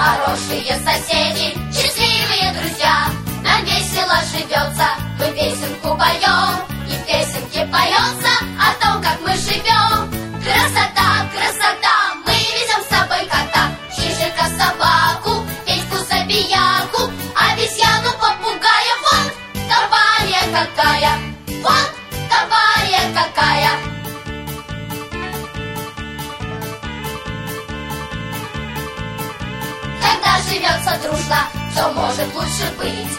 Хорошие соседи, счастливые друзья. Нам весело живется, мы песенку поем. И в песенке поется о том, как мы живем. Красота, красота, мы везем с собой кота. Чижика, собаку, Петьку, забияку Обезьяну, попугая, вот компания какая Вот компания какая Живется дружно, все может лучше быть?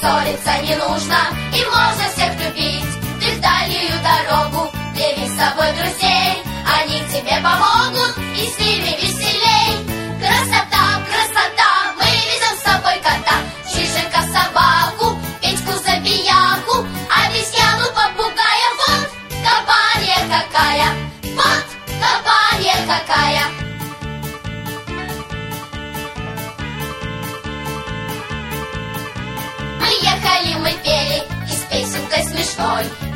Ссориться не нужно,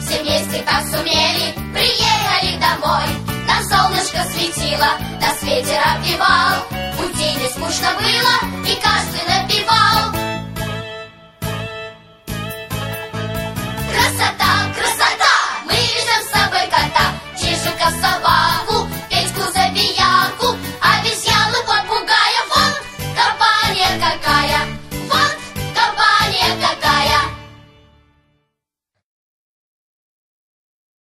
все вместе так сумели приехали домой На солнышко светило до ветер обвивал пути не скучно было и каждый напивал. красота